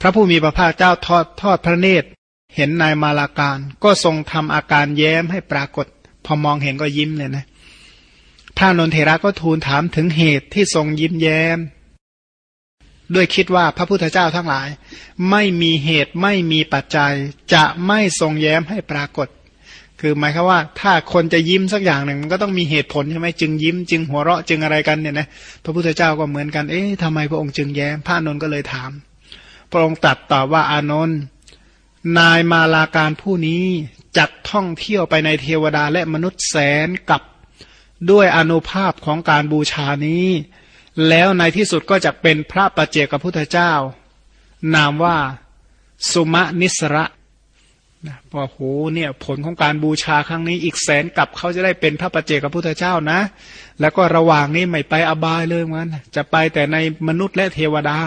พระผู้มีพระภาคเจ้าทอดทอดพระเนตร เห็นนายมาลาการ ก็ทรงทำอาการแย้มให้ปรากฏ พอมองเห็นก็ยิ้มเลยนะพระนนเทระก็ทูลถามถึงเหตุที่ทรงยิ้มแย้ม ด้วยคิดว่าพระพุทธเจ้าทั้งหลาย ไม่มีเหตุไม่มีปัจจัย จะไม่ทรงแย้มให้ปรากฏ คือหมายคือว่า ถ้าคนจะยิ้มสักอย่างหนึ่งมันก็ต้องมีเหตุผลใช่ไหมจึงยิ้ม จึงหัวเราะจึงอะไรกันเนี่ยนะพระพุทธเจ้าก็เหมือนกันเอ๊ะทำไมพระองค์จึงแย้มพระนนก็เลยถาม พระองค์ตรัสตอบว่าอานนท์นายมาลาการผู้นี้จัดท่องเที่ยวไปในเทวดาและมนุษย์แสนกับด้วยอนุภาพของการบูชานี้ แล้วในที่สุดก็จะเป็นพระประเจกับพุทธเจ้า นามว่าสุมานิสระนะพอโหเนี่ยผลของการบูชาครั้งนี้อีกแสนกับเขาจะได้เป็นพระประเจกับพุทธเจ้านะ แล้วก็ระหว่างนี้ไม่ไปอบายเลยมันจะไปแต่ในมนุษย์และเทวดา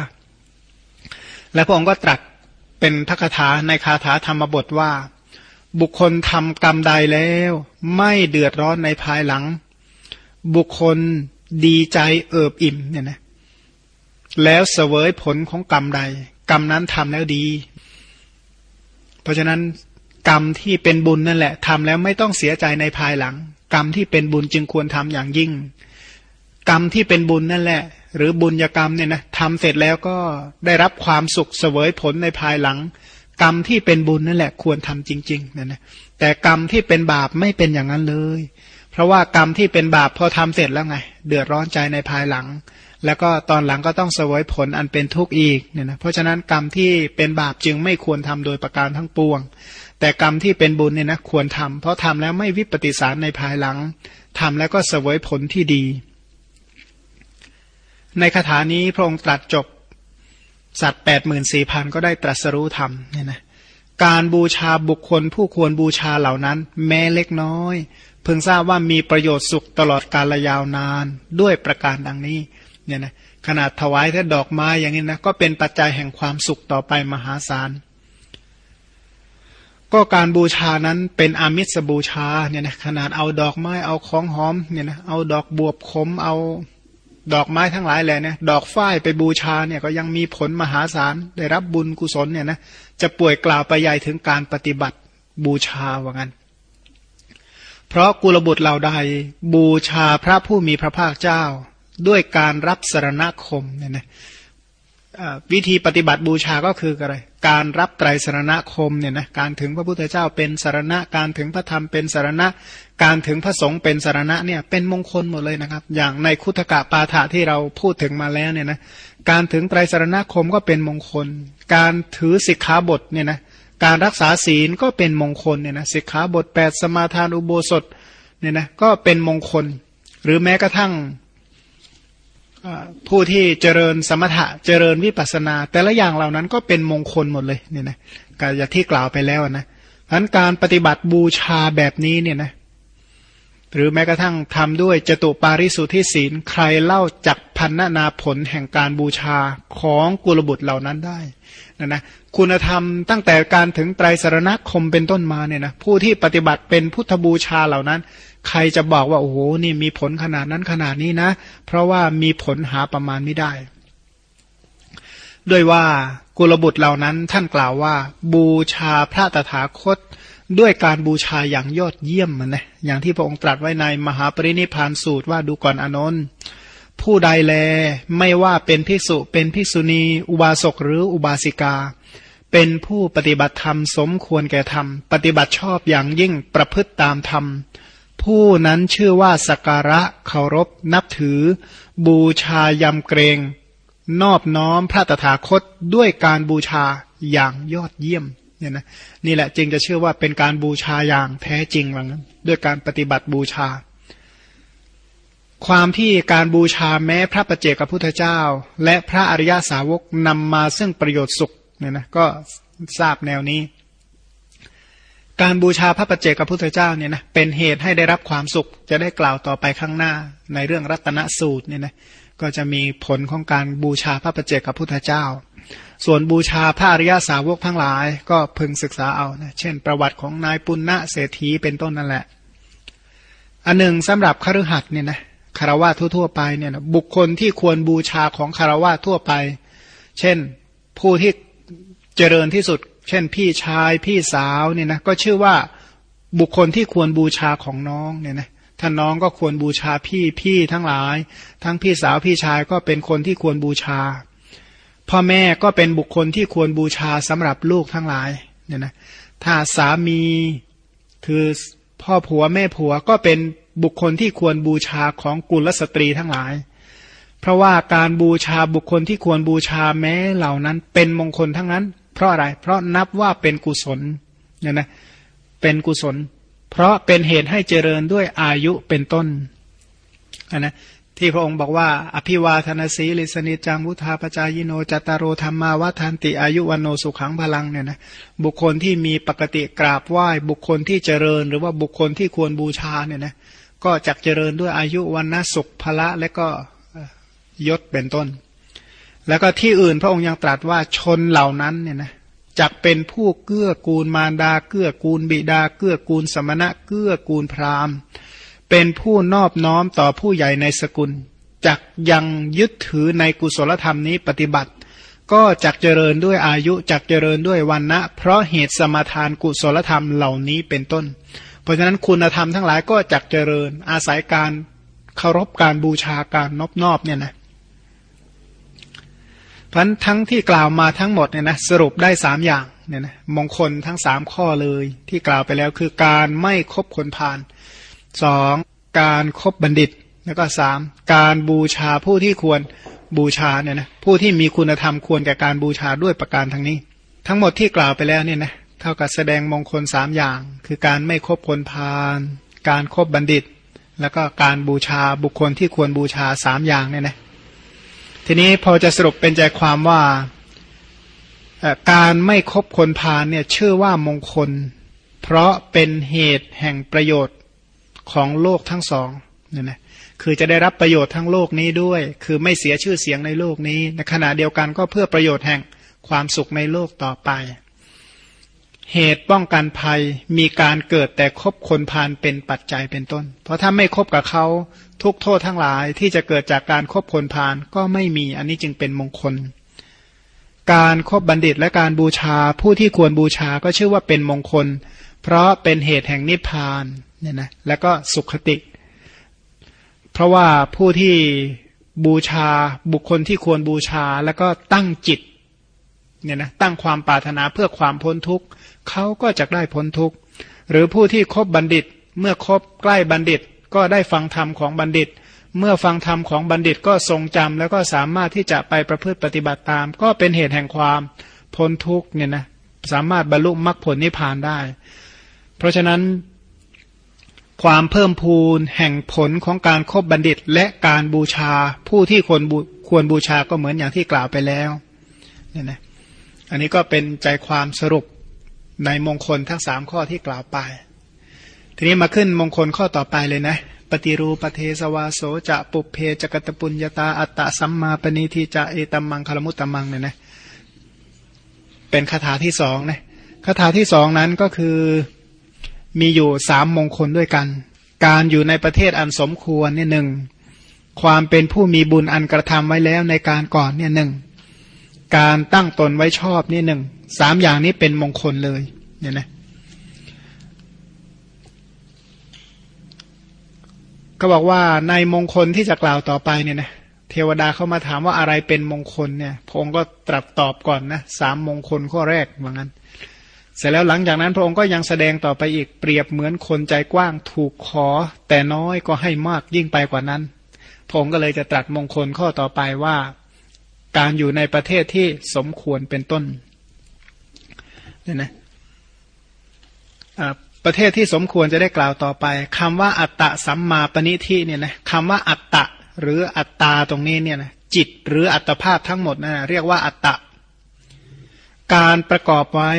และพระองค์ก็ตรัสเป็นพระคาถาในคาถาธรรมบทว่า บุคคลทำกรรมใดแล้ว ไม่เดือดร้อนในภายหลัง บุคคลดีใจเอิบอิ่มเนี่ยนะแล้วเสวยผลของกรรมใด กรรมนั้นทำแล้วดี เพราะฉะนั้นกรรมที่เป็นบุญนั่นแหละทำแล้วไม่ต้องเสียใจในภายหลัง กรรมที่เป็นบุญจึงควรทำอย่างยิ่ง กรรมที่เป็นบุญนั่นแหละ หรือบุญยกรรมเนี่ยนะทำเสร็จแล้วก็ได้รับความสุขเสวยผลในภายหลัง กรรมที่เป็นบุญนั่นแหละควรทำจริงๆเนี่ยนะแต่กรรมที่เป็นบาปไม่เป็นอย่างนั้นเลย เพราะว่ากรรมที่เป็นบาปพอทำเสร็จแล้วไง เดือดร้อนใจในภายหลัง แล้วก็ตอนหลังก็ต้องเสวยผลอันเป็นทุกข์อีกเนี่ยนะเพราะฉะนั้นกรรมที่เป็นบาปจึงไม่ควรทำโดยประการทั้งปวง แต่กรรมที่เป็นบุญเนี่ยนะควรทำเพราะทำแล้วไม่วิปฏิสารในภายหลังทำแล้วก็เสวยผลที่ดี ในคาถานี้พระองค์ตรัสจบสัตว์แปดหมื่นสี่พันก็ได้ตรัสรู้ธรรมเนี่ยนะการบูชาบุคคลผู้ควรบูชาเหล่านั้น แม้เล็กน้อย เพิ่งทราบว่ามีประโยชน์สุขตลอดกาลยาวนานด้วยประการดังนี้เนี่ยนะขนาดถวายแค่ดอกไม้อย่างนี้นะก็เป็นปัจจัยแห่งความสุขต่อไปมหาศาลก็การบูชานั้นเป็นอามิสบูชาเนี่ยนะขนาดเอาดอกไม้เอาของหอมเนี่ยนะเอาดอกบวบขมเอา ดอกไม้ทั้งหลายแหละเนี่ยดอกฝ้ายไปบูชาเนี่ยก็ยังมีผลมหาศาลได้รับบุญกุศลเนี่ยนะจะป่วยกล่าวไปใหญ่ถึงการปฏิบัติบูชาว่างั้น เพราะกุลบุตรเหล่าใดบูชาพระผู้มีพระภาคเจ้า ด้วยการรับสารณคมเนี่ยนะ วิธีปฏิบัติบูชาก็คืออะไร การรับไตรสรณคมเนี่ยนะการถึงพระพุทธเจ้าเป็นสารณะ การถึงพระธรรมเป็นสารณะ การถึงพระสงฆ์เป็นสารณะเนี่ยเป็นมงคลหมดเลยนะครับ อย่างในคุถกะปาฐะที่เราพูดถึงมาแล้วเนี่ยนะการถึงไตรสรณคมก็เป็นมงคล การถือสิกขาบทเนี่ยนะการรักษาศีลก็เป็นมงคลเนี่ยนะสิกขาบทแปดสมาทานอุโบสถเนี่ยนะก็เป็นมงคล หรือแม้กระทั่ง ผู้ที่เจริญสมถะเจริญวิปัสนา แต่ละอย่างเหล่านั้นก็เป็นมงคลหมดเลยเนี่ยนะการที่กล่าวไปแล้วนะพันการปฏิบัติบูชาแบบนี้เนี่ยนะ หรือแม้กระทั่งทำด้วยจตุปาริสุทธิศีลใครเล่าจักพันนานาผลแห่งการบูชาของกุลบุตรเหล่านั้นได้นะนะคุณธรรมตั้งแต่การถึงไตรสรณคมเป็นต้นมาเนี่ยนะผู้ที่ปฏิบัติเป็นพุทธบูชาเหล่านั้น ใครจะบอกว่าโอ้โหนี่มีผลขนาดนั้นขนาดนี้นะ เพราะว่ามีผลหาประมาณไม่ได้ ด้วยว่ากุลบุตรเหล่านั้นท่านกล่าวว่า บูชาพระตถาคต ด้วยการบูชาอย่างยอดเยี่ยมมันนะอย่างที่พระองค์ตรัสไว้ในมหาปรินิพานสูตรว่าดูก่อนอนนท์ผู้ใดแลไม่ว่าเป็นภิกษุเป็นภิกษุณี อุบาสกหรืออุบาสิกา เป็นผู้ปฏิบัติธรรมสมควรแก่ธรรม ปฏิบัติชอบอย่างยิ่งประพฤติตามธรรม ผู้นั้นชื่อว่าสักการะเคารพ นับถือ บูชายำเกรง นอบน้อมพระตถาคตด้วยการบูชาอย่างยอดเยี่ยม เนี่ยนะนี่แหละจึงจะเชื่อว่าเป็นการบูชาอย่างแท้จริงว่างั้นด้วยการปฏิบัติบูชา ความที่การบูชาแม้พระประเจกับพุทธเจ้า และพระอริยาสาวกนำมาซึ่งประโยชน์สุขเนี่ยนะก็ทราบแนวนี้ การบูชาพระประเจกับพุทธเจ้าเนี่ยนะเป็นเหตุให้ได้รับความสุข จะได้กล่าวต่อไปข้างหน้าในเรื่องรัตนสูตรเนี่ยนะก็จะมีผลของการบูชาพระประเจกับพุทธเจ้า ส่วนบูชาพระอริยสาวกทั้งหลาย ก็พึงศึกษาเอานะเช่น ประวัติของนายปุณณะเศรษฐีเป็นต้นนั่นแหละ อันหนึ่งสำหรับคฤหัสถ์เนี่ยนะคารวะทั่วๆไปเนี่ยนะบุคคลที่ควรบูชาของคารวะทั่วไป เช่นผู้ที่เจริญที่สุด เช่นพี่ชายพี่สาวเนี่ยนะก็ชื่อว่าบุคคลที่ควรบูชาของน้องเนี่ยนะท่านน้องก็ควรบูชาพี่พี่ทั้งหลาย ทั้งพี่สาวพี่ชายก็เป็นคนที่ควรบูชา พ่อแม่ก็เป็นบุคคลที่ควรบูชาสำหรับลูกทั้งหลายเนี่ยนะถ้าสามีคือพ่อผัวแม่ผัวก็เป็นบุคคลที่ควรบูชาของกุลสตรีทั้งหลาย เพราะว่าการบูชาบุคคลที่ควรบูชาแม้เหล่านั้น เป็นมงคลทั้งนั้น เพราะอะไร เพราะนับว่าเป็นกุศลเนี่ยนะเป็นกุศล เพราะเป็นเหตุให้เจริญด้วยอายุเป็นต้นนะ ที่พระองค์บอกว่า อภิวาทนาสีลิสนิจังวุธาปจายโนจัตารโรธรรมาวัฏานติอายุวันโนสุขังพลังเนี่ยนะบุคคลที่มีปกติกราบไหว้ บุคคลที่เจริญ หรือว่าบุคคลที่ควรบูชาเนี่ยนะก็จักเจริญด้วยอายุวันนสุขพละและก็ยศเป็นต้น แล้วก็ที่อื่นพระองค์ยังตรัสว่าชนเหล่านั้นเนี่ยนะจักเป็นผู้เกื้อกูลมารดา เกื้อกูลบิดา เกื้อกูลสมณะ เกื้อกูลพราหมณ์ เป็นผู้นอบน้อมต่อผู้ใหญ่ในสกุลจักยังยึดถือในกุศลธรรมนี้ปฏิบัติ ก็จักเจริญด้วยอายุจักเจริญด้วยวันนะเพราะเหตุสมาทานกุศลธรรมเหล่านี้เป็นต้น เพราะฉะนั้นคุณธรรมทั้งหลายก็จักเจริญอาศัยการเคารพการบูชาการนอบนอบเนี่ยนะพันทั้งที่กล่าวมาทั้งหมดเนี่ยนะสรุปได้สามอย่างเนี่ยนะมงคลทั้งสามข้อเลยที่กล่าวไปแล้วคือการไม่คบคนพาล สองการครบบัณฑิต แล้วก็สามการบูชาผู้ที่ควรบูชาเนี่ยนะผู้ที่มีคุณธรรมควรแก่การบูชาด้วยประการทั้งนี้ ทั้งหมดที่กล่าวไปแล้วเนี่ยนะเท่ากับแสดงมงคลสามอย่าง คือการไม่คบคนพาลการครบบัณฑิต แล้วก็การบูชาบุคคลที่ควรบูชาสามอย่างเนี่ยนะทีนี้พอจะสรุปเป็นใจความว่าการไม่คบคนพาลเนี่ยชื่อว่ามงคล เพราะเป็นเหตุแห่งประโยชน์ ของโลกทั้งสองเนี่ยนะคือจะได้รับประโยชน์ทั้งโลกนี้ด้วย คือไม่เสียชื่อเสียงในโลกนี้ในขณะเดียวกันก็เพื่อประโยชน์แห่งความสุขในโลกต่อไป เหตุป้องกันภัยมีการเกิดแต่คบคนพาลเป็นปัจจัยเป็นต้น เพราะถ้าไม่คบกับเขาทุกโทษทั้งหลายที่จะเกิดจากการครบคนพาลก็ไม่มีอันนี้จึงเป็นมงคล การครบบัณฑิตและการบูชาผู้ที่ควรบูชาก็ชื่อว่าเป็นมงคล เพราะเป็นเหตุแห่งนิพพาน เนี่ยนะแล้วก็สุขติ เพราะว่าผู้ที่บูชาบุคคลที่ควรบูชาแล้วก็ตั้งจิตเนี่ยนะตั้งความปรารถนาเพื่อความพ้นทุกข์เขาก็จะได้พ้นทุกข์หรือผู้ที่คบบัณฑิตเมื่อคบใกล้บัณฑิต ก็ได้ฟังธรรมของบัณฑิต เมื่อฟังธรรมของบัณฑิตก็ทรงจำแล้วก็สามารถที่จะไปประพฤติปฏิบัติตาม ก็เป็นเหตุแห่งความพ้นทุกเนี่ยนะสามารถบรรลุมรรคผลนิพพานได้ เพราะฉะนั้น ความเพิ่มพูนแห่งผลของการครบบัณฑิตและการบูชาผู้ที่ควรควรบูชาก็เหมือนอย่างที่กล่าวไปแล้วเนี่ยนะอันนี้ก็เป็นใจความสรุปในมงคลทั้งสามข้อที่กล่าวไป ทีนี้มาขึ้นมงคลข้อต่อไปเลยนะ ปฏิรูปเทสวาโสจะปุเพจกตปุญญาตาอัตตะสัมมาปณิทิจะเอตัมมังคลมุตตมังเนี่ยนะเป็นคาถาที่สองนะคาถาที่สองนั้นก็คือ มีอยู่สามมงคลด้วยกัน การอยู่ในประเทศอันสมควรเนี่ยหนึ่งความเป็นผู้มีบุญอันกระทำไว้แล้วในการก่อนเนี่ยหนึ่งการตั้งตนไว้ชอบนี่หนึ่งสามอย่างนี้เป็นมงคลเลยเนี่ยนะก็บอกว่าในมงคลที่จะกล่าวต่อไปเนี่ยนะเทวดาเข้ามาถามว่าอะไรเป็นมงคลเนี่ยพระองค์ก็ตรัสตอบก่อนนะสามมงคลข้อแรกว่างั้น เสร็จแล้วหลังจากนั้นพระองค์ก็ยังแสดงต่อไปอีกเปรียบเหมือนคนใจกว้างถูกขอ แต่น้อยก็ให้มากยิ่งไปกว่านั้น พระองค์ก็เลยจะตรัสมงคลข้อต่อไปว่า การอยู่ในประเทศที่สมควรเป็นต้นเนี่ยนะประเทศที่สมควรจะได้กล่าวต่อไปคำว่าอัตตะสัมมาปณิทิเนี่ยนะคำว่าอัตตะหรืออัตตาตรงนี้เนี่ยนะจิตหรืออัตภาพทั้งหมดนะเรียกว่าอัตตะ การประกอบไว้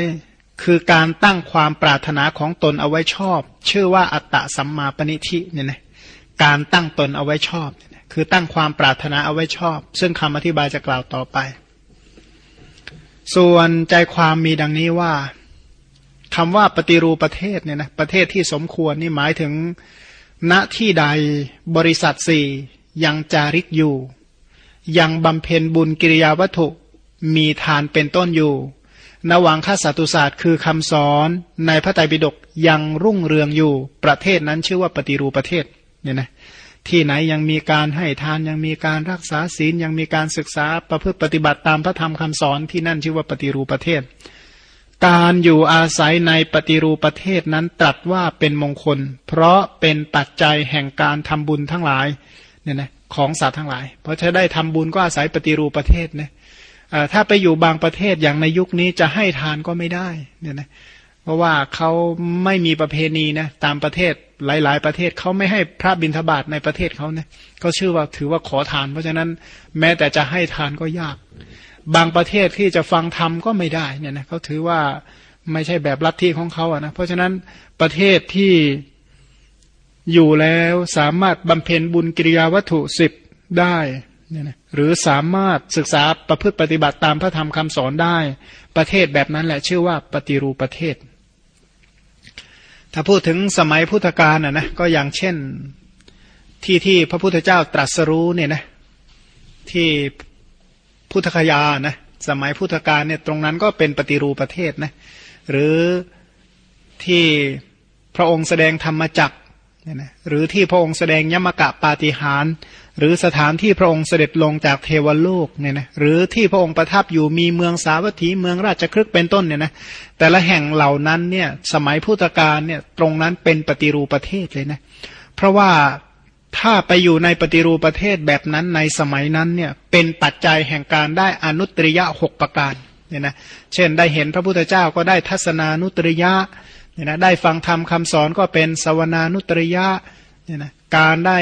คือการตั้งความปรารถนาของตนเอาไว้ชอบ ชื่อว่าอัตตะสัมมาปณิทิเนี่ยนะการตั้งตนเอาไว้ชอบ คือตั้งความปรารถนาเอาไว้ชอบ ซึ่งคำอธิบายจะกล่าวต่อไป ส่วนใจความมีดังนี้ว่าคำว่าปฏิรูปประเทศเนี่ยนะประเทศที่สมควรนี่หมายถึงณที่ใดบริษัทสี่ยังจาริกอยู่ ยังบำเพ็ญบุญกิริยาวัตถุ มีทานเป็นต้นอยู่ นวังคสัตุศาสตร์คือคำสอนในพระไตรปิฎกยังรุ่งเรืองอยู่ประเทศนั้นชื่อว่าปฏิรูประเทศเนี่ยนะที่ไหนยังมีการให้ทานยังมีการรักษาศีลยังมีการศึกษาประพฤติปฏิบัติตามพระธรรมคำสอนที่นั่นชื่อว่าปฏิรูประเทศ การอยู่อาศัยในปฏิรูประเทศนั้นตรัสว่าเป็นมงคล เพราะเป็นปัจจัยแห่งการทำบุญทั้งหลายเนี่ยนะของสัตว์ทั้งหลาย เพราะถ้าได้ทำบุญก็อาศัยปฏิรูประเทศนะ ถ้าไปอยู่บางประเทศอย่างในยุคนี้จะให้ทานก็ไม่ได้เนี่ยนะเพราะว่าเขาไม่มีประเพณีนะตามประเทศหลาย ๆ ประเทศเขาไม่ให้พระบิณฑบาตในประเทศเขาเนะก็ชื่อว่าถือว่าขอทาน เพราะฉะนั้นแม้แต่จะให้ทานก็ยาก บางประเทศที่จะฟังธรรมก็ไม่ได้เนี่ยนะเขาถือว่าไม่ใช่แบบลัทธิของเขาอะนะเพราะฉะนั้นประเทศที่อยู่แล้วสามารถบำเพ็ญบุญกิริยาวัตถุสิบได้ เนี่ยนะหรือสามารถศึกษาประพฤติปฏิบัติตามพระธรรมคำสอนได้ ประเทศแบบนั้นแหละชื่อว่าปฏิรูปประเทศ ถ้าพูดถึงสมัยพุทธกาลนะนะก็อย่างเช่นที่ที่พระพุทธเจ้าตรัสรู้เนี่ยนะที่พุทธคยานะสมัยพุทธกาลเนี่ยตรงนั้นก็เป็นปฏิรูปประเทศนะหรือที่พระองค์แสดงธรรมจักเนี่ยนะหรือที่พระองค์แสดงยมกะปาฏิหาร หรือสถานที่พระองค์เสด็จลงจากเทวโลกเนี่ยนะหรือที่พระองค์ประทับอยู่มีเมืองสาวัตถีเมืองราชครึกเป็นต้นเนี่ยนะแต่ละแห่งเหล่านั้นเนี่ยสมัยพุทธกาลเนี่ยตรงนั้นเป็นปฏิรูปประเทศเลยนะเพราะว่าถ้าไปอยู่ในปฏิรูปประเทศแบบนั้นในสมัยนั้นเนี่ยเป็นปัจจัยแห่งการได้อนุตริยะหกประการเนี่ยนะเช่นได้เห็นพระพุทธเจ้าก็ได้ทัศนานุตริยะเนี่ยนะได้ฟังธรรมคาสอนก็เป็นสวนานุตริยะเนี่ยนะการได้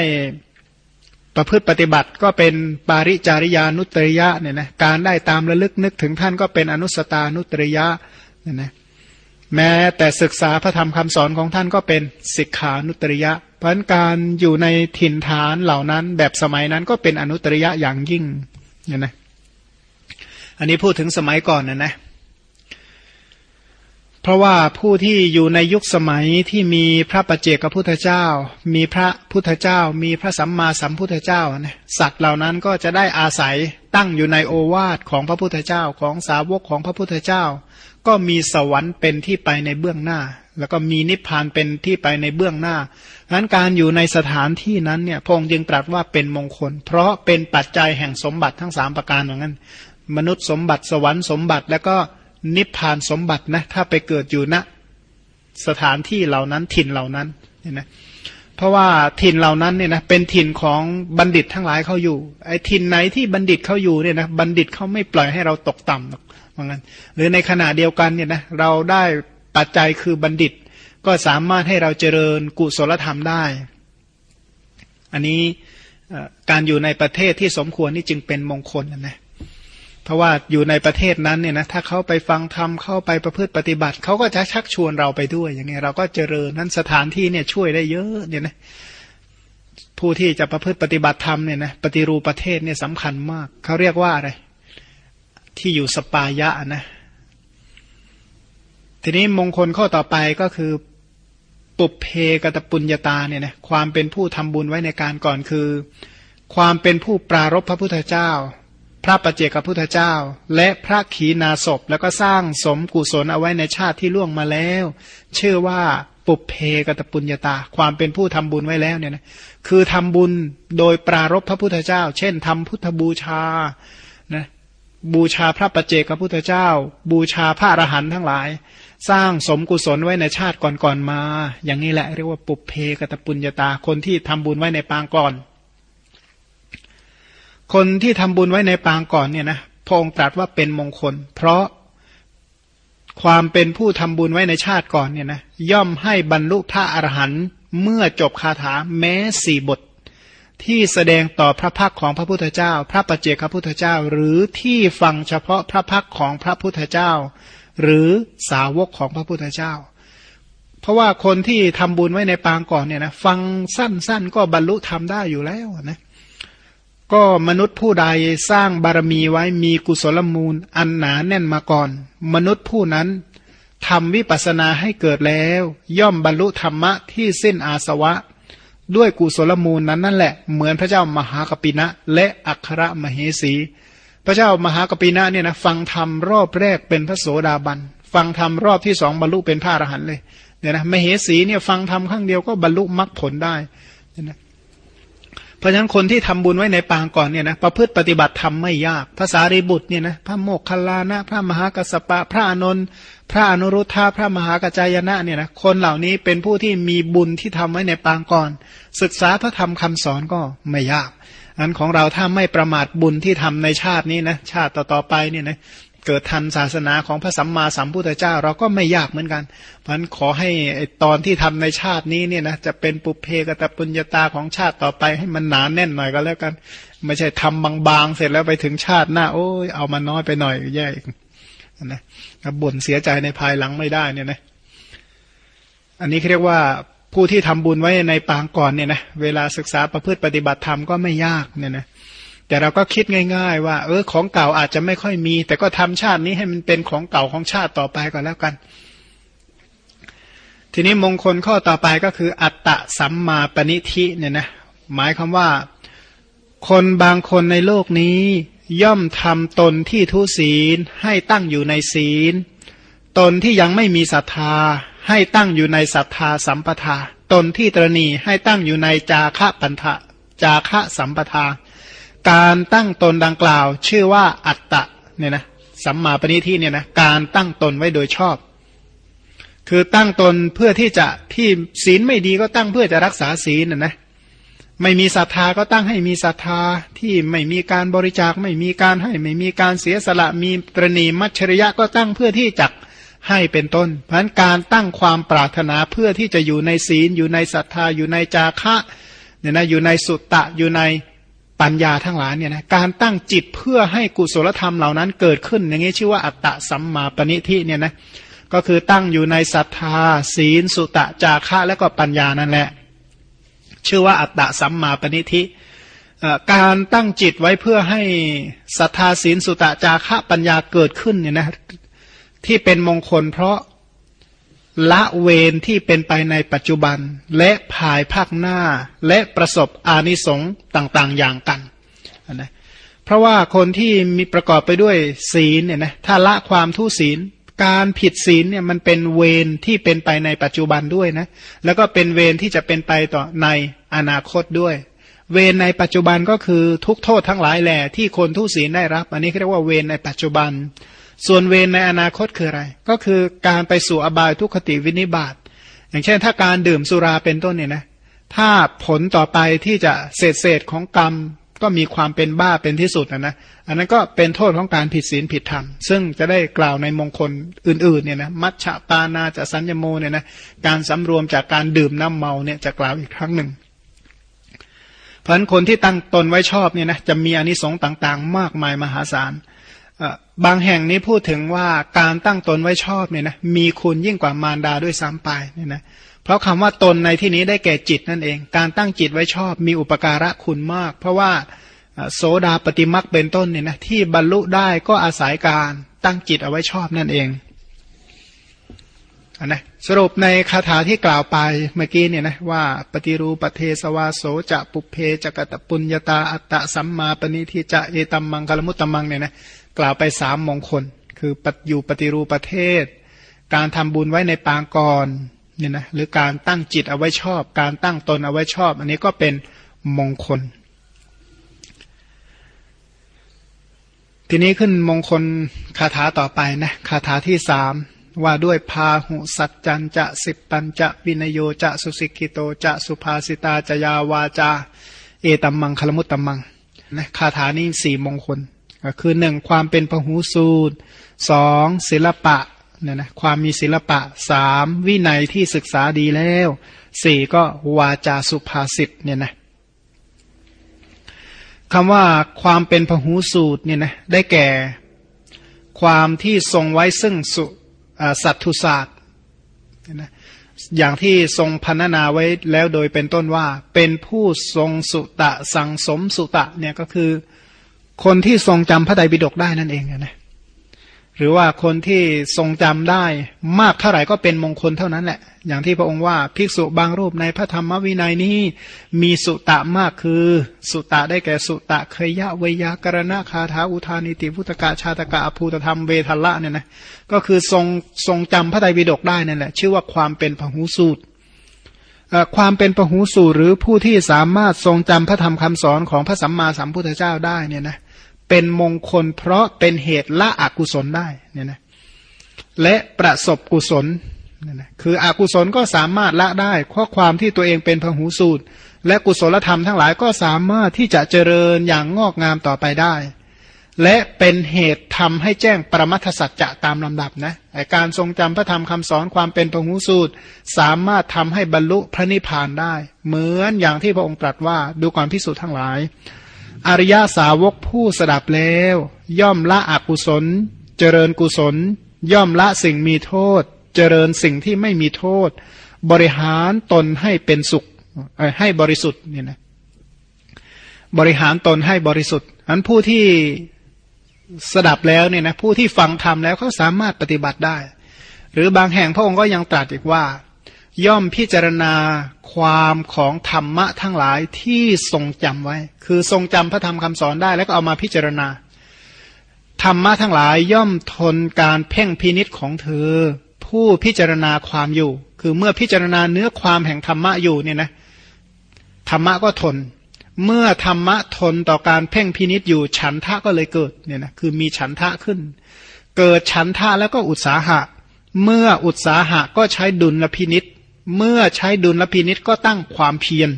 ประพฤติปฏิบัติก็เป็นปาริจาริยานุตริยะเนี่ยนะการได้ตามระลึกนึกถึงท่านก็เป็นอนุสตานุตริยะเนี่ยนะแม้แต่ศึกษาพระธรรมคำสอนของท่านก็เป็นสิกขานุตริยะ เพราะการอยู่ในถิ่นฐานเหล่านั้นแบบสมัยนั้นก็เป็นอนุตริยะอย่างยิ่งเนี่ยนะอันนี้พูดถึงสมัยก่อนนะนะ เพราะว่าผู้ที่อยู่ในยุคสมัยที่มีพระปัจเจกพุทธเจ้า มีพระพุทธเจ้า มีพระสัมมาสัมพุทธเจ้านะสัตว์เหล่านั้นก็จะได้อาศัยตั้งอยู่ในโอวาทของพระพุทธเจ้าของสาวกของพระพุทธเจ้า ก็มีสวรรค์เป็นที่ไปในเบื้องหน้า แล้วก็มีนิพพานเป็นที่ไปในเบื้องหน้าดังนั้นการอยู่ในสถานที่นั้นเนี่ยพง์จึงตรัสว่าเป็นมงคล เพราะเป็นปัจจัยแห่งสมบัติทั้งสามประการเหมือนกันมนุษย์สมบัติสวรรค์สมบัติแล้วก็ นิพพานสมบัตินะ ถ้าไปเกิดอยู่ณนะสถานที่เหล่านั้นถิ่นเหล่านั้นเนี่ยนะเพราะว่าถิ่นเหล่านั้นเนี่ยนะเป็นถิ่นของบัณฑิตทั้งหลายเขาอยู่ไอ้ถิ่นไหนที่บัณฑิตเขาอยู่เนี่ยนะบัณฑิตเขาไม่ปล่อยให้เราตกต่ำหรอกเหมือนกันหรือในขณะเดียวกันเนี่ยนะเราได้ปัจจัยคือบัณฑิต ก็สามารถให้เราเจริญกุศลธรรมได้ อันนี้การอยู่ในประเทศที่สมควรนี่จึงเป็นมงคลนะ เพราะว่าอยู่ในประเทศนั้นเนี่ยนะถ้าเขาไปฟังธรรมเข้าไปประพฤติปฏิบัติเขาก็จะชักชวนเราไปด้วยอย่างเงี้ยเราก็เจริญนั้นสถานที่เนี่ยช่วยได้เยอะเนี่ยนะผู้ที่จะประพฤติปฏิบัติธรรมเนี่ยนะปฏิรูปประเทศเนี่ยสำคัญมากเขาเรียกว่าอะไรที่อยู่สปายะนะทีนี้มงคลข้อต่อไปก็คือปุเพกตปุญญาตาเนี่ยนะความเป็นผู้ทำบุญไว้ในการก่อนคือ ความเป็นผู้ปรารบพระพุทธเจ้า พระประเจกพุทธเจ้า และพระขีณาศพแล้วก็สร้างสมกุศลเอาไว้ในชาติที่ล่วงมาแล้ว เชื่อว่าปุเพกตปุญญาตา ความเป็นผู้ทำบุญไว้แล้วเนี่ยนะคือทำบุญโดยปรารบพระพุทธเจ้า เช่นทำพุทธบูชานะบูชาพระประเจกพุทธเจ้า บูชาพระอรหันต์ทั้งหลาย สร้างสมกุศลไว้ในชาติก่อนๆมา อย่างนี้แหละเรียกว่าปุเพกตปุญญาตาคนที่ทำบุญไว้ในปางก่อน คนที่ทำบุญไว้ในปางก่อนเนี่ยนะพระองค์ตรัสว่าเป็นมงคล เพราะความเป็นผู้ทำบุญไว้ในชาติก่อนเนี่ยนะย่อมให้บรรลุพระอรหันต์เมื่อจบคาถาแม้สี่บท ที่แสดงต่อพระพักของพระพุทธเจ้า พระปัจเจกพระพุทธเจ้า หรือที่ฟังเฉพาะพระพักของพระพุทธเจ้า หรือสาวกของพระพุทธเจ้า เพราะว่าคนที่ทำบุญไว้ในปางก่อนเนี่ยนะฟังสั้นๆ ก็บรรลุธรรมได้อยู่แล้วนะ ก็มนุษย์ผู้ใดสร้างบารมีไว้มีกุศลมูล อันหนาแน่นมาก่อน มนุษย์ผู้นั้นทำวิปัสนาให้เกิดแล้ว ย่อมบรรลุธรรมะที่สิ้นอาสวะ ด้วยกุศลมูลนั้นนั่นแหละ เหมือนพระเจ้ามหากปินะ และอัครมเหสี พระเจ้ามหากปินะเนี่ยนะฟังธรรมรอบแรกเป็นพระโสดาบันฟังธรรมรอบที่สองบรรลุเป็นพระอรหันต์เลยเนี่ยนะมเหสีเนี่ยฟังธรรมครั้งเดียวก็บรรลุมรรคผลได้เนี่ยนะ เพราะฉะนั้นคนที่ทำบุญไว้ในปางก่อนเนี่ยนะประพฤติปฏิบัติธรรมไม่ยากภาษารีบุตรเนี่ยนะพระโมกขลานะ พระมหากัสสปะ พระอนนท์พระอนุรุทธาพระมหากัจจายนะเนี่ยนะคนเหล่านี้เป็นผู้ที่มีบุญที่ทำไว้ในปางก่อน ศึกษาพระธรรมคำสอนก็ไม่ยากอันของเราถ้าไม่ประมาทบุญที่ทำในชาตินี้นะชาติต่อๆไปเนี่ยนะ เกิดทันศาสนาของพระสัมมาสัมพุทธเจ้า เราก็ไม่ยากเหมือนกัน เพราะนั้นขอให้ตอนที่ทำในชาตินี้เนี่ยนะจะเป็นปุเพกตปุญญาตาของชาติต่อไปให้มันหนานแน่นหน่อยก็แล้วกัน ไม่ใช่ทำบางๆ เสร็จแล้วไปถึงชาติหน้า โอ้ยเอามาน้อยไปหน่อยแย่นะบ่นเสียใจในภายหลังไม่ได้เนี่ยนะอันนี้เรียกว่าผู้ที่ทำบุญไว้ในปางก่อนเนี่ยนะเวลาศึกษาประพฤติปฏิบัติธรรมก็ไม่ยากเนี่ยนะ แต่เราก็คิดง่าย ๆ ว่า เออของเก่าอาจจะไม่ค่อยมี แต่ก็ทำชาตินี้ให้มันเป็นของเก่าของชาติต่อไปก่อนแล้วกัน ทีนี้มงคลข้อต่อไปก็คือ อัตตะสัมมาปณิธิเนี่ยนะหมายคำว่า คนบางคนในโลกนี้ย่อมทำตนที่ทุศีลให้ตั้งอยู่ในศีล ตนที่ยังไม่มีศรัทธา ให้ตั้งอยู่ในศรัทธาสัมปทา ตนที่ตรณีให้ตั้งอยู่ในจาคะปันทะจาคะสัมปทา การตั้งตนดังกล่าว ชื่อว่าอัตตะเนี่ยนะสัมมาปณิที่เนี่ยนะการตั้งตนไว้โดยชอบ คือตั้งตนเพื่อที่จะที่ศีลไม่ดีก็ตั้งเพื่อจะรักษาศีลนะนะไม่มีศรัทธาก็ตั้งให้มีศรัทธาที่ไม่มีการบริจาค ไม่มีการให้ไม่มีการเสียสละมีตรณีมัชริยะก็ตั้งเพื่อที่จะให้เป็นต้น เพราะนั้นการตั้งความปรารถนาเพื่อที่จะอยู่ในศีล อยู่ในศรัทธาอยู่ในจาคะเนี่ยนะอยู่ในสุตตะอยู่ใน ปัญญาทั้งหลายเนี่ยนะการตั้งจิตเพื่อให้กุศลธรรมเหล่านั้นเกิดขึ้น อย่างนี้ชื่อว่าอัตตะสัมมาปณิทิเนี่ยนะก็คือตั้งอยู่ในศรัทธา ศีล สุตะจาระและก็ปัญญานั่นแหละ ชื่อว่าอัตตะสัมมาปณิทิการตั้งจิตไว้เพื่อให้ศรัทธาศีลสุตะจาระปัญญาเกิดขึ้นเนี่ยนะที่เป็นมงคล เพราะ ละเวรที่เป็นไปในปัจจุบัน และภายภาคหน้า และประสบอานิสงส์ต่างๆ อย่างกันนะเพราะว่าคนที่มีประกอบไปด้วยศีลเนี่ยนะถ้าละความทุศีล การผิดศีลเนี่ยมันเป็นเวรที่เป็นไปในปัจจุบันด้วยนะแล้วก็เป็นเวรที่จะเป็นไปต่อในอนาคตด้วย เวรในปัจจุบันก็คือทุกโทษทั้งหลายแหล่ที่คนทุศีลได้รับ อันนี้เรียกว่าเวรในปัจจุบัน ส่วนเวรในอนาคตคืออะไร ก็คือการไปสู่อบายทุกขติวินิบาตอย่างเช่น ถ้าการดื่มสุราเป็นต้นเนี่ยนะถ้าผลต่อไปที่จะเศษเศษของกรรมก็มีความเป็นบ้าเป็นที่สุดนะนะอันนั้นก็เป็นโทษของการผิดศีลผิดธรรม ซึ่งจะได้กล่าวในมงคลอื่นๆเนี่ยนะมัชฌะปานาจะสัญญโมเนี่ยนะการสำรวมจากการดื่มน้ำเมาเนี่ยจะกล่าวอีกครั้งหนึ่ง เพราะฉะนั้นคนที่ตั้งตนไว้ชอบเนี่ยนะจะมีอนิสงส์ต่างๆ มากมายมหาศาล บางแห่งนี้พูดถึงว่าการตั้งตนไว้ชอบเนี่ยนะมีคุณยิ่งกว่ามารดาด้วยซ้ำไปเนี่ยนะเพราะคำว่าตนในที่นี้ได้แก่จิตนั่นเอง การตั้งจิตไว้ชอบมีอุปการะคุณมาก เพราะว่าโสดาปฏิมักเป็นต้นเนี่ยนะที่บรรลุได้ก็อาศัยการตั้งจิตเอาไว้ชอบนั่นเองอนนะสรุปในคาถาที่กล่าวไปเมื่อกี้เนี่ยนะว่าปฏิรูปเทสวาโสจะปุเพจกตปุญญาตาอัตตะสัมมาปณิทิจะเอตัมมังกลมุตตมังเนี่ยนะ กล่าวไปสามมงคล คือปอยู่ปฏิรูปประเทศ การทำบุญไว้ในปางก่อนเนี่ยนะหรือการตั้งจิตเอาไว้ชอบ การตั้งตนเอาไว้ชอบ อันนี้ก็เป็นมงคล ทีนี้ขึ้นมงคลคาถาต่อไปนะคาถาที่สามว่าด้วยพาหุสัจจันจะสิบปัญจะวินโยจะสุสิกิโตจะสุภาสิตาจยาวาจา เอตัมมังคลมุตตัมมังนะคาถานี้สี่มงคล ก็คือหนึ่งความเป็นพหูสูตรสองศิลปะเนี่ยนะความมีศิลปะสามวินัยที่ศึกษาดีแล้วสี่ก็วาจาสุภาษิตเนี่ยนะคำว่าความเป็นพหูสูตรเนี่ยนะได้แก่ความที่ทรงไว้ซึ่งสุสัตทุศาสตร์นะอย่างที่ทรงพันนาไว้แล้วโดยเป็นต้นว่า เป็นผู้ทรงสุตะสังสมสุตะเนี่ยก็คือ คนที่ทรงจำพระไตรปิฎกได้นั่นเองนะหรือว่าคนที่ทรงจำได้มากเท่าไหร่ก็เป็นมงคลเท่านั้นแหละ อย่างที่พระองค์ว่าภิกษุบางรูปในพระธรรมวินัยนี้ มีสุตะมากคือ สุตะได้แก่สุตะเคยยะเวยากรณะคาถาอุทานิติพุตกะชาตกะอภูตธรรมเวทละเนี่ยนะก็คือทรงทรงจำพระไตรปิฎกได้นั่นแหละ ชื่อว่าความเป็นพหูสูตรความเป็นพหูสูตรหรือผู้ที่สามารถทรงจำพระธรรมคำสอนของพระสัมมาสัมพุทธเจ้าได้เนี่ยนะ เป็นมงคล เพราะเป็นเหตุละอกุศลได้เนี่ยนะและประสบกุศลเนี่ยนะคืออกุศลก็สามารถละได้ ข้อความที่ตัวเองเป็นพหูสูตร และกุศลธรรมทั้งหลายก็สามารถที่จะเจริญอย่างงอกงามต่อไปได้ และเป็นเหตุทำให้แจ้งปรมัทสัจจะตามลำดับนะการทรงจำพระธรรมคำสอนความเป็นพหูสูตร สามารถทำให้บรรลุพระนิพพานได้ เหมือนอย่างที่พระองค์ตรัสว่าดูความพิสูจน์ทั้งหลาย อริยาสาวกผู้สดับแล้ว ย่อมละอกุศล เจริญกุศล ย่อมละสิ่งมีโทษ เจริญสิ่งที่ไม่มีโทษ บริหารตนให้เป็นสุขให้บริสุทธิ์เนี่ยนะบริหารตนให้บริสุทธิ์อันผู้ที่สดับแล้วเนี่ยนะผู้ที่ฟังธรรมแล้วเขาสามารถปฏิบัติได้ หรือบางแห่งพระองค์ก็ยังตรัสอีกว่า ย่อมพิจารณาความของธรรมะทั้งหลายที่ทรงจำไว้ คือทรงจำพระธรรมคำสอนได้แล้วก็เอามาพิจารณา ธรรมะทั้งหลายย่อมทนการเพ่งพินิษของเธอ ผู้พิจารณาความอยู่ คือเมื่อพิจารณาเนื้อความแห่งธรรมะอยู่เนี่ยนะธรรมะก็ทน เมื่อธรรมะทนต่อการเพ่งพินิษอยู่ฉันทะก็เลยเกิดเนี่ยนะคือมีฉันทะขึ้น เกิดฉันทะแล้วก็อุตสาหะ เมื่ออุตสาหะก็ใช้ดุลพินิษ เมื่อใช้ดุลพินิษก็ตั้งความเพียร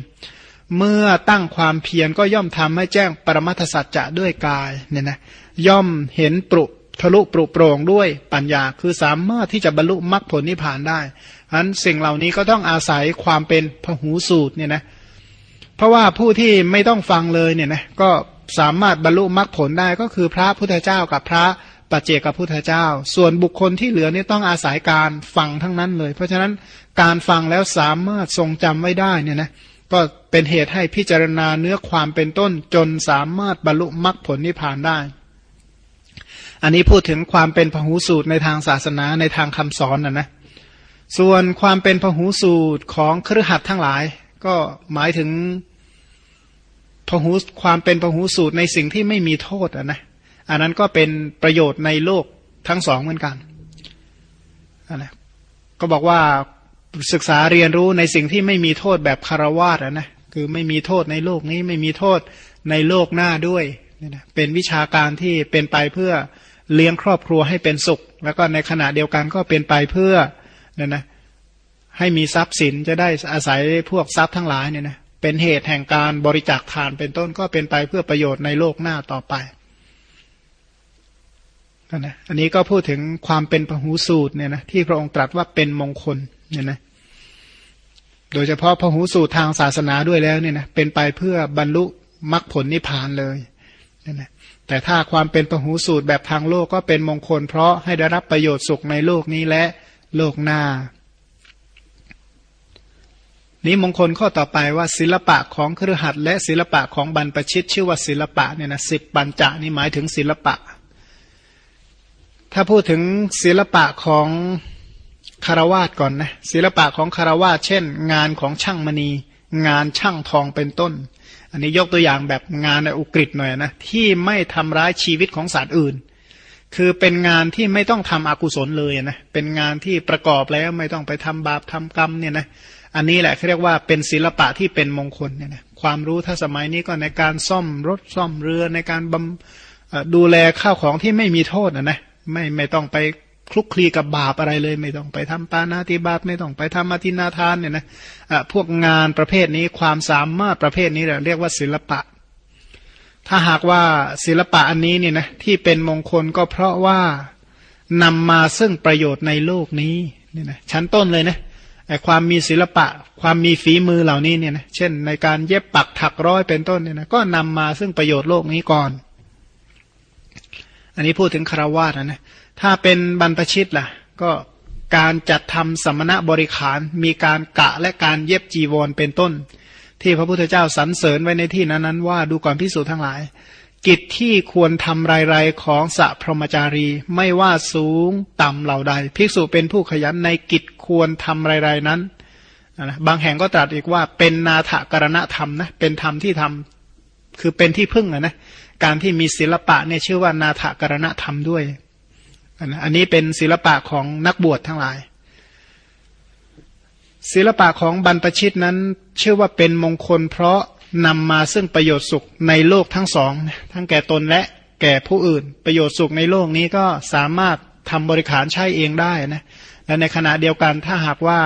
เมื่อตั้งความเพียรก็ย่อมทำให้แจ้งปรมัทสัจจะด้วยกายเนี่ยนะย่อมเห็นปรุทะลุปรุโปร่งด้วยปัญญา คือสามารถที่จะบรรลุมรรคผลนิพพานได้ฉะนั้นสิ่งเหล่านี้ก็ต้องอาศัยความเป็นพหูสูตรเนี่ยนะเพราะว่าผู้ที่ไม่ต้องฟังเลยเนี่ยนะก็สามารถบรรลุมรรคผลได้ก็คือพระพุทธเจ้ากับพระ ปัจเจกพุทธเจ้า ส่วนบุคคลที่เหลือนี่ต้องอาศัยการฟังทั้งนั้นเลย เพราะฉะนั้นการฟังแล้วสามารถทรงจำไว้ได้เนี่ยนะก็เป็นเหตุให้พิจารณาเนื้อความเป็นต้นจนสามารถบรรลุมรรคผลนิพพานได้ อันนี้พูดถึงความเป็นพหูสูตรในทางศาสนาในทางคำสอนนะนะส่วนความเป็นพหูสูตรของครือขัดทั้งหลาย ก็หมายถึงพหูความเป็นพหูสูตรในสิ่งที่ไม่มีโทษนะ อันนั้นก็เป็นประโยชน์ในโลกทั้งสองเหมือนกันนะก็บอกว่าศึกษาเรียนรู้ในสิ่งที่ไม่มีโทษแบบคารวาสนะคือไม่มีโทษในโลกนี้ไม่มีโทษในโลกหน้าด้วยเป็นวิชาการที่เป็นไปเพื่อเลี้ยงครอบครัวให้เป็นสุข แล้วก็ในขณะเดียวกันก็เป็นไปเพื่อเนี่ยนะให้มีทรัพย์สินจะได้อาศัยพวกทรัพย์ทั้งหลายเนี่ยนะเป็นเหตุแห่งการบริจาคทานเป็นต้นก็เป็นไปเพื่อประโยชน์ในโลกหน้าต่อไป นะอันนี้ก็พูดถึงความเป็นพหูสูตรเนี่ยนะที่พระองค์ตรัสว่าเป็นมงคลเนี่ยนะโดยเฉพาะพหูสูตรทางศาสนาด้วยแล้วเนี่ยนะเป็นไปเพื่อบรรลุมรรคผลนิพพานเลยเนี่ยนะแต่ถ้าความเป็นพหูสูตรแบบทางโลกก็เป็นมงคล เพราะให้ได้รับประโยชน์สุขในโลกนี้และโลกหน้า นี้มงคลข้อต่อไปว่าศิลปะของครือหัดและศิลปะของบรรพชิตชื่อว่าศิลปะเนี่ยนะสิบปัญจนี่หมายถึงศิลปะ ถ้าพูดถึงศิลปะของคารวาสก่อนนะศิลปะของคารวาสเช่น งานของช่างมณี งานช่างทองเป็นต้น อันนี้ยกตัวอย่างแบบงานในอุกฤษหน่อยนะที่ไม่ทำร้ายชีวิตของสัตว์อื่น คือเป็นงานที่ไม่ต้องทำอกุศลเลยนะเป็นงานที่ประกอบแล้วไม่ต้องไปทำบาปทำกรรมเนี่ยนะอันนี้แหละเขาเรียกว่าเป็นศิลปะที่เป็นมงคลเนี่ยนะความรู้ถ้าสมัยนี้ก็ในการซ่อมรถซ่อมเรือในการบำดูแลข้าวของที่ไม่มีโทษนะนะ ไม่ไม่ต้องไปคลุกคลีกับบาปอะไรเลย ไม่ต้องไปทำปานาติบาตไม่ต้องไปทำอธินาทานเนี่ยนะะพวกงานประเภทนี้ความสามารถประเภทนี้เราเรียกว่าศิลปะ ถ้าหากว่าศิลปะอันนี้เนี่ยนะที่เป็นมงคลก็เพราะว่านำมาซึ่งประโยชน์ในโลกนี้เนี่ยนะชั้นต้นเลยนะไอความมีศิลปะ ความมีฝีมือเหล่านี้เนี่ยนะเช่น ในการเย็บปักถักร้อยเป็นต้นเนี่ยนะก็นำมาซึ่งประโยชน์โลกนี้ก่อน อันนี้พูดถึงคารวาสนะถ้าเป็นบรรพชิตล่ะ ก็การจัดทำสมณะบริขารมีการกะและการเย็บจีวรเป็นต้น ที่พระพุทธเจ้าสรรเสริญไว้ในที่นั้นนั้นว่าดูก่อนพิสูจน์ทั้งหลาย กิจที่ควรทำราย ๆ ของสัพพมจารี ไม่ว่าสูงต่ำเหล่าใด ภิกษุเป็นผู้ขยันในกิจควรทำราย ๆ นั้นนะบางแห่งก็ตรัสอีกว่าเป็นนาถกรณธรรมนะเป็นธรรมที่ทำคือเป็นที่พึ่งนะ การที่มีศิลปะเนี่ยชื่อว่านาถกรณธรรมด้วย อันนี้เป็นศิลปะของนักบวชทั้งหลาย ศิลปะของบรรพชิตนั้นชื่อว่าเป็นมงคล เพราะนำมาซึ่งประโยชน์สุขในโลกทั้งสอง ทั้งแก่ตนและแก่ผู้อื่น ประโยชน์สุขในโลกนี้ก็สามารถทำบริขารใช้เองได้นะและในขณะเดียวกันถ้าหากว่า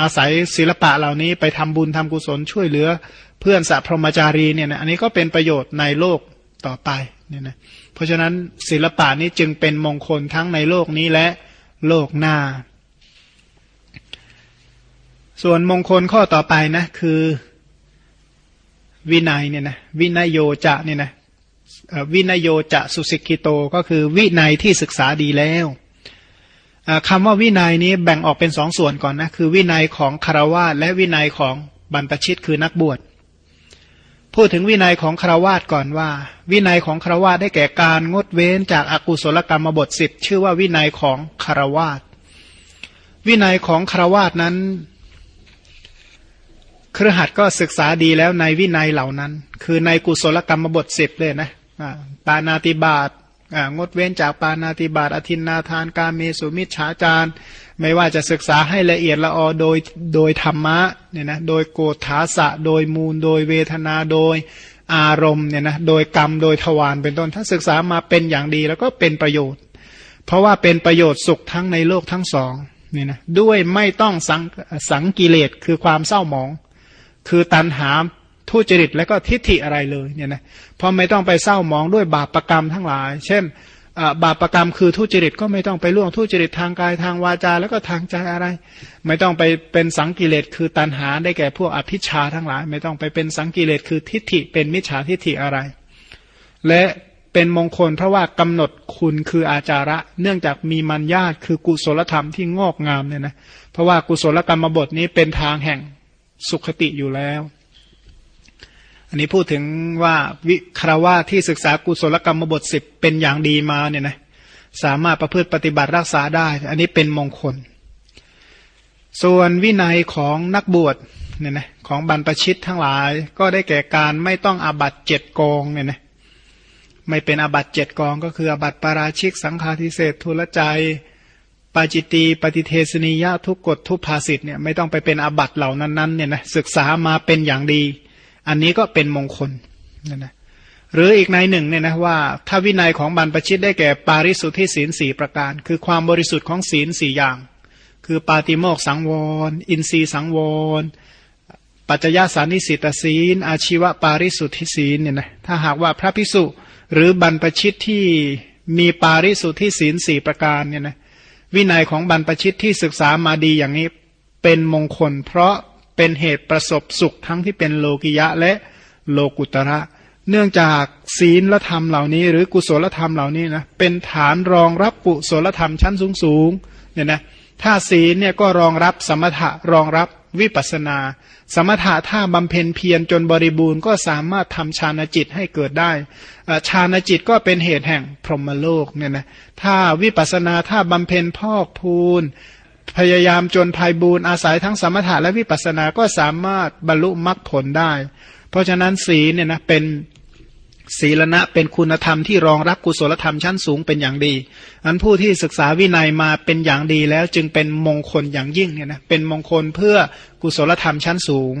อาศัยศิลปะเหล่านี้ไปทำบุญทำกุศลช่วยเหลือ เพื่อนสัพพมจารีเนี่ยนะอันนี้ก็เป็นประโยชน์ในโลก ต่อไปเนี่ยนะเพราะฉะนั้นศิลปะนี้จึงเป็นมงคลทั้งในโลกนี้และโลกหน้า ส่วนมงคลข้อต่อไปนะ คือวินัยเนี่ยนะวินัยโยจะเนี่ยนะวินัยโยจะสุสิกิโตก็คือวินัยที่ศึกษาดีแล้วคำว่าวินัยนี้แบ่งออกเป็นสองส่วนก่อนนะ คือวินัยของคารวะและวินัยของบรรพชิตคือนักบวช พูดถึงวินัยของคารวาสก่อนว่า วินัยของคารวาสได้แก่การงดเว้นจากอากุศลกรรมบทสิบชื่อว่าวินัยของคารวาสวินัยของคารวาสนั้น เครือขัดก็ศึกษาดีแล้วในวินัยเหล่านั้น คือในกุศลกรรมบทสิบเลยนะปานาติบาต งดเว้นจากปานาติบาตอธินนาทานการเมสุมิชฉาจารไม่ว่าจะศึกษาให้ละเอียดละออโดยโดยธรรมะเนี่ยนะโดยโกฏฐาสะโดยมูล โดยเวทนาโดยอารมณ์เนี่ยนะโดยกรรมโดยทวารเป็นต้น ถ้าศึกษามาเป็นอย่างดีแล้วก็เป็นประโยชน์ เพราะว่าเป็นประโยชน์สุขทั้งในโลกทั้งสองเนี่ยนะด้วยไม่ต้องสังสังกิเลสคือความเศร้าหมอง คือตันหา ทุจริตและก็ทิฏฐิอะไรเลยเนี่ยนะเพราะไม่ต้องไปเศร้ามองด้วยบาปประกรรมทั้งหลาย เช่นบาปประกรรมคือทุจริตก็ไม่ต้องไปล่วงทุจริตทางกายทางวาจาแล้วก็ทางใจอะไร ไม่ต้องไปเป็นสังกิเลสคือตันหาได้แก่พวกอภิชาทั้งหลาย ไม่ต้องไปเป็นสังกิเลสคือทิฏฐิเป็นมิจฉาทิฏฐิอะไร และเป็นมงคลเพราะว่ากำหนดคุณคืออาจาระ เนื่องจากมีมัญญาตคือกุศลธรรมที่งอกงามเนี่ยนะเพราะว่ากุศลกรรมบทนี้เป็นทางแห่งสุขติอยู่แล้ว อันนี้พูดถึงว่าวิคราวาที่ศึกษากุศลกรรมบทสิบเป็นอย่างดีมาเนี่ยนะสามารถประพฤติปฏิบัติรักษาได้ อันนี้เป็นมงคล ส่วนวินัยของนักบวชเนี่ยนะของบรรพชิตทั้งหลาย ก็ได้แก่การไม่ต้องอาบัติเจ็ดกองเนี่ยนะไม่เป็นอาบัติเจ็ดกอง ก็คืออาบัติปาราชิกสังฆาทิเสสถุลลัจจัยปาจิตตีย์ปาฏิเทสนียะทุกกฏทุพภาสิตเนี่ยไม่ต้องไปเป็นอาบัติเหล่านั้นๆเนี่ยนะศึกษามาเป็นอย่างดี อันนี้ก็เป็นมงคลนะนะหรืออีกนัยหนึ่งเนี่ยนะว่าถ้าวินัยของบรรพชิตได้แก่ปาริสุทธิศีลสี่ประการ คือความบริสุทธิ์ของศีลสี่อย่าง คือปาติโมกขสังวร อินทรีสังวร ปัจจยสานิสิตศีล อาชีวปาริสุทธิศีลเนี่ยนะถ้าหากว่าพระพิสุหรือบรรพชิตที่มีปาริสุทธิศีลสี่ประการเนี่ยนะวินัยของบรรพชิตที่ศึกษามาดีอย่างนี้เป็นมงคล เพราะ เป็นเหตุประสบสุขทั้งที่เป็นโลกิยะและโลกุตระ เนื่องจากศีลและธรรมเหล่านี้ หรือกุศลธรรมเหล่านี้นะเป็นฐานรองรับกุศลธรรมชั้นสูงสูงเนี่ยนะถ้าศีลเนี่ยก็รองรับสมถะรองรับวิปัสนา สมถะถ้าบำเพ็ญเพียรจนบริบูรณ์ก็สามารถทำฌานจิตให้เกิดได้ฌานจิตก็เป็นเหตุแห่งพรหมโลกเนี่ยนะถ้าวิปัสนาถ้าบำเพ็ญพอกพูน พยายามจนภัยบูนอาศัยทั้งสมถะและวิปัสสนาก็สามารถบรรลุมรรคผลได้ เพราะฉะนั้นศีลเนี่ยนะเป็นศีลณะเป็นคุณธรรมที่รองรับกุศลธรรมชั้นสูงเป็นอย่างดี อันผู้ที่ศึกษาวินัยมาเป็นอย่างดีแล้วจึงเป็นมงคลอย่างยิ่งเนี่ยนะเป็นมงคลเพื่อกุศลธรรมชั้นสูง